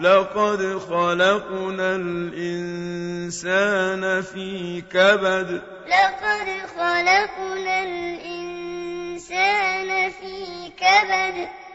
لَقَدْ خَلَقْنَا الْإِنسَانَ فِي كَبَدٍ. لَقَدْ خَلَقْنَا الْإِنسَانَ فِي كَبَدٍ.